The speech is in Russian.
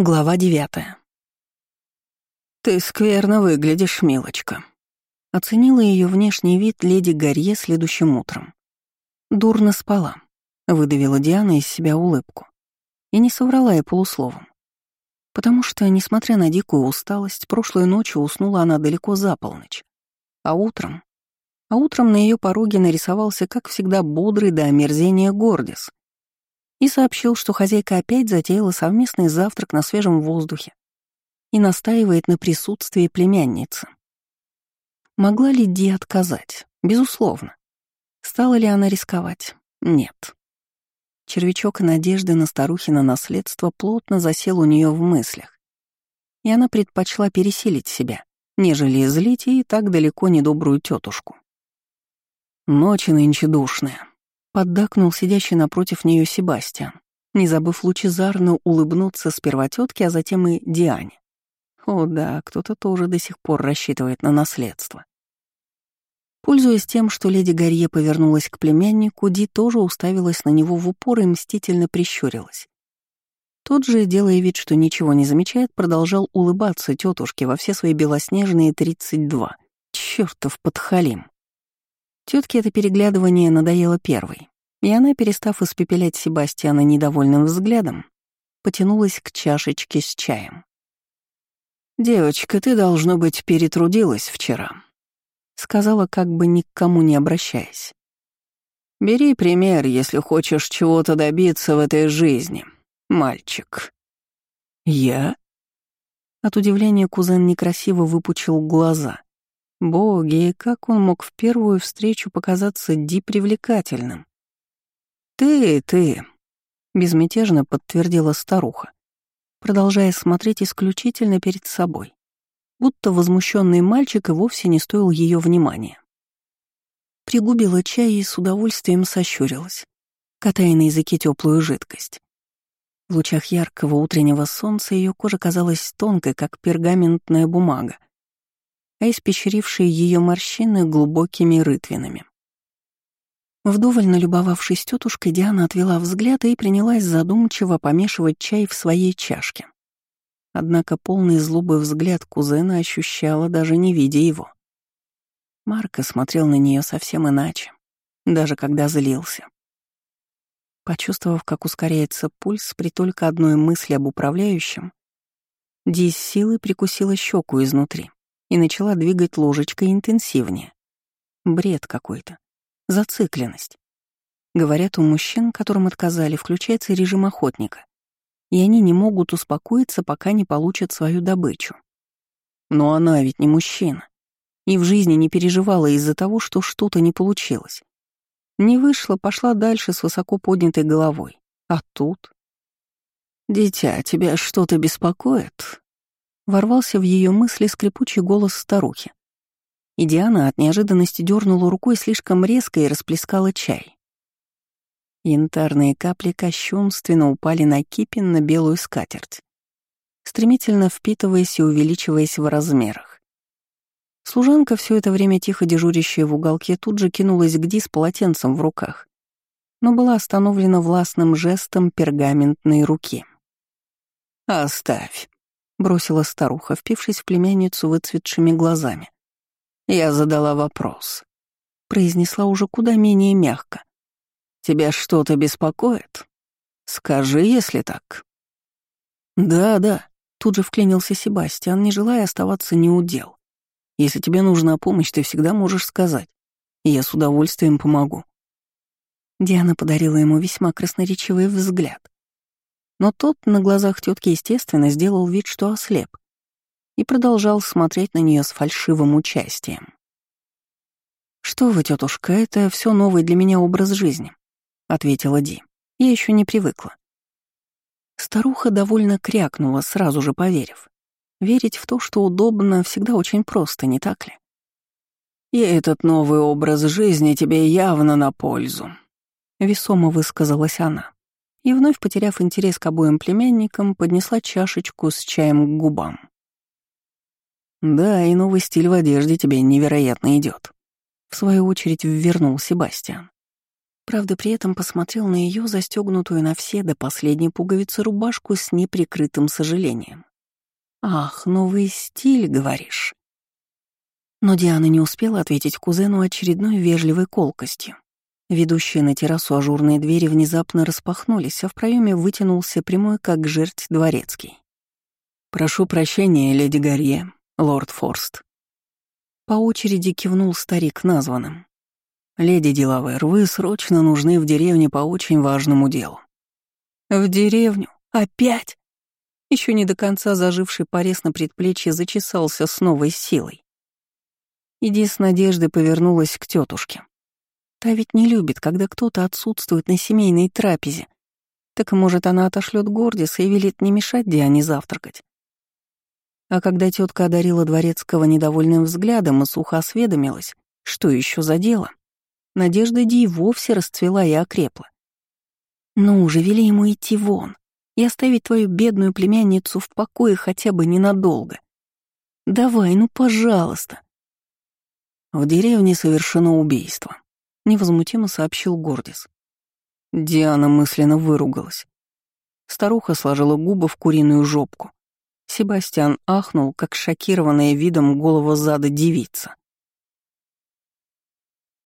Глава девятая. «Ты скверно выглядишь, милочка», — оценила ее внешний вид леди Гарье следующим утром. «Дурно спала», — выдавила Диана из себя улыбку. И не соврала я полусловом. Потому что, несмотря на дикую усталость, прошлой ночью уснула она далеко за полночь. А утром... А утром на ее пороге нарисовался, как всегда, бодрый до омерзения Гордис — и сообщил, что хозяйка опять затеяла совместный завтрак на свежем воздухе и настаивает на присутствии племянницы. Могла ли Ди отказать? Безусловно. Стала ли она рисковать? Нет. Червячок надежды на старухино наследство плотно засел у нее в мыслях, и она предпочла пересилить себя, нежели злить и так далеко недобрую тетушку. Ночи нынче душные, Поддакнул сидящий напротив нее Себастьян, не забыв лучезарно улыбнуться сперва тетке, а затем и Диане. О да, кто-то тоже до сих пор рассчитывает на наследство. Пользуясь тем, что леди Гарье повернулась к племяннику, Ди тоже уставилась на него в упор и мстительно прищурилась. Тот же, делая вид, что ничего не замечает, продолжал улыбаться тетушке во все свои белоснежные тридцать два. Чёртов подхалим. Тетке это переглядывание надоело первой, и она, перестав испепелять Себастьяна недовольным взглядом, потянулась к чашечке с чаем. «Девочка, ты, должно быть, перетрудилась вчера», — сказала, как бы ни к кому не обращаясь. «Бери пример, если хочешь чего-то добиться в этой жизни, мальчик». «Я?» От удивления кузен некрасиво выпучил глаза — Боги, как он мог в первую встречу показаться Ди привлекательным? «Ты, ты», — безмятежно подтвердила старуха, продолжая смотреть исключительно перед собой, будто возмущенный мальчик и вовсе не стоил ее внимания. Пригубила чай и с удовольствием сощурилась, катая на языке теплую жидкость. В лучах яркого утреннего солнца ее кожа казалась тонкой, как пергаментная бумага, а испещрившие ее морщины глубокими рытвинами. Вдоволь налюбовавшись тетушкой, Диана отвела взгляд и принялась задумчиво помешивать чай в своей чашке. Однако полный злобы взгляд кузена ощущала, даже не видя его. Марко смотрел на нее совсем иначе, даже когда злился. Почувствовав, как ускоряется пульс при только одной мысли об управляющем, Ди с силой прикусила щеку изнутри и начала двигать ложечкой интенсивнее. Бред какой-то. Зацикленность. Говорят, у мужчин, которым отказали, включается режим охотника, и они не могут успокоиться, пока не получат свою добычу. Но она ведь не мужчина, и в жизни не переживала из-за того, что что-то не получилось. Не вышла, пошла дальше с высоко поднятой головой. А тут... «Дитя, тебя что-то беспокоит?» Ворвался в ее мысли скрипучий голос старухи. И Диана от неожиданности дернула рукой слишком резко и расплескала чай. Янтарные капли кощунственно упали на кипин на белую скатерть, стремительно впитываясь и увеличиваясь в размерах. Служанка, все это время тихо дежурящая в уголке, тут же кинулась к Ди с полотенцем в руках, но была остановлена властным жестом пергаментной руки. «Оставь», — бросила старуха, впившись в племянницу выцветшими глазами. «Я задала вопрос», — произнесла уже куда менее мягко. «Тебя что-то беспокоит? Скажи, если так». «Да, да», — тут же вклинился Себастьян, не желая оставаться неудел. «Если тебе нужна помощь, ты всегда можешь сказать, и я с удовольствием помогу». Диана подарила ему весьма красноречивый взгляд, но тот на глазах тетки, естественно, сделал вид, что ослеп, и продолжал смотреть на нее с фальшивым участием. «Что вы, тетушка, это все новый для меня образ жизни», — ответила Ди. «Я еще не привыкла». Старуха довольно крякнула, сразу же поверив. Верить в то, что удобно, всегда очень просто, не так ли? «И этот новый образ жизни тебе явно на пользу», — весомо высказалась она и, вновь потеряв интерес к обоим племянникам, поднесла чашечку с чаем к губам. «Да, и новый стиль в одежде тебе невероятно идет. В свою очередь ввернул Себастьян. Правда, при этом посмотрел на ее застегнутую на все до последней пуговицы рубашку с неприкрытым сожалением. «Ах, новый стиль, говоришь?» Но Диана не успела ответить кузену очередной вежливой колкостью. Ведущие на террасу ажурные двери внезапно распахнулись, а в проеме вытянулся прямой, как жерть, дворецкий. «Прошу прощения, леди Гарье, лорд Форст». По очереди кивнул старик названным. «Леди Делавер, вы срочно нужны в деревне по очень важному делу». «В деревню? Опять?» Еще не до конца заживший порез на предплечье зачесался с новой силой. Иди с надеждой повернулась к тетушке. Та ведь не любит, когда кто-то отсутствует на семейной трапезе. Так, может, она отошлет Гордиса и велит не мешать Диане завтракать. А когда тетка одарила Дворецкого недовольным взглядом и сухо осведомилась, что еще за дело, Надежда Ди вовсе расцвела и окрепла. «Ну уже вели ему идти вон и оставить твою бедную племянницу в покое хотя бы ненадолго. Давай, ну пожалуйста». В деревне совершено убийство невозмутимо сообщил Гордис. Диана мысленно выругалась. Старуха сложила губы в куриную жопку. Себастьян ахнул, как шокированная видом голого зада девица.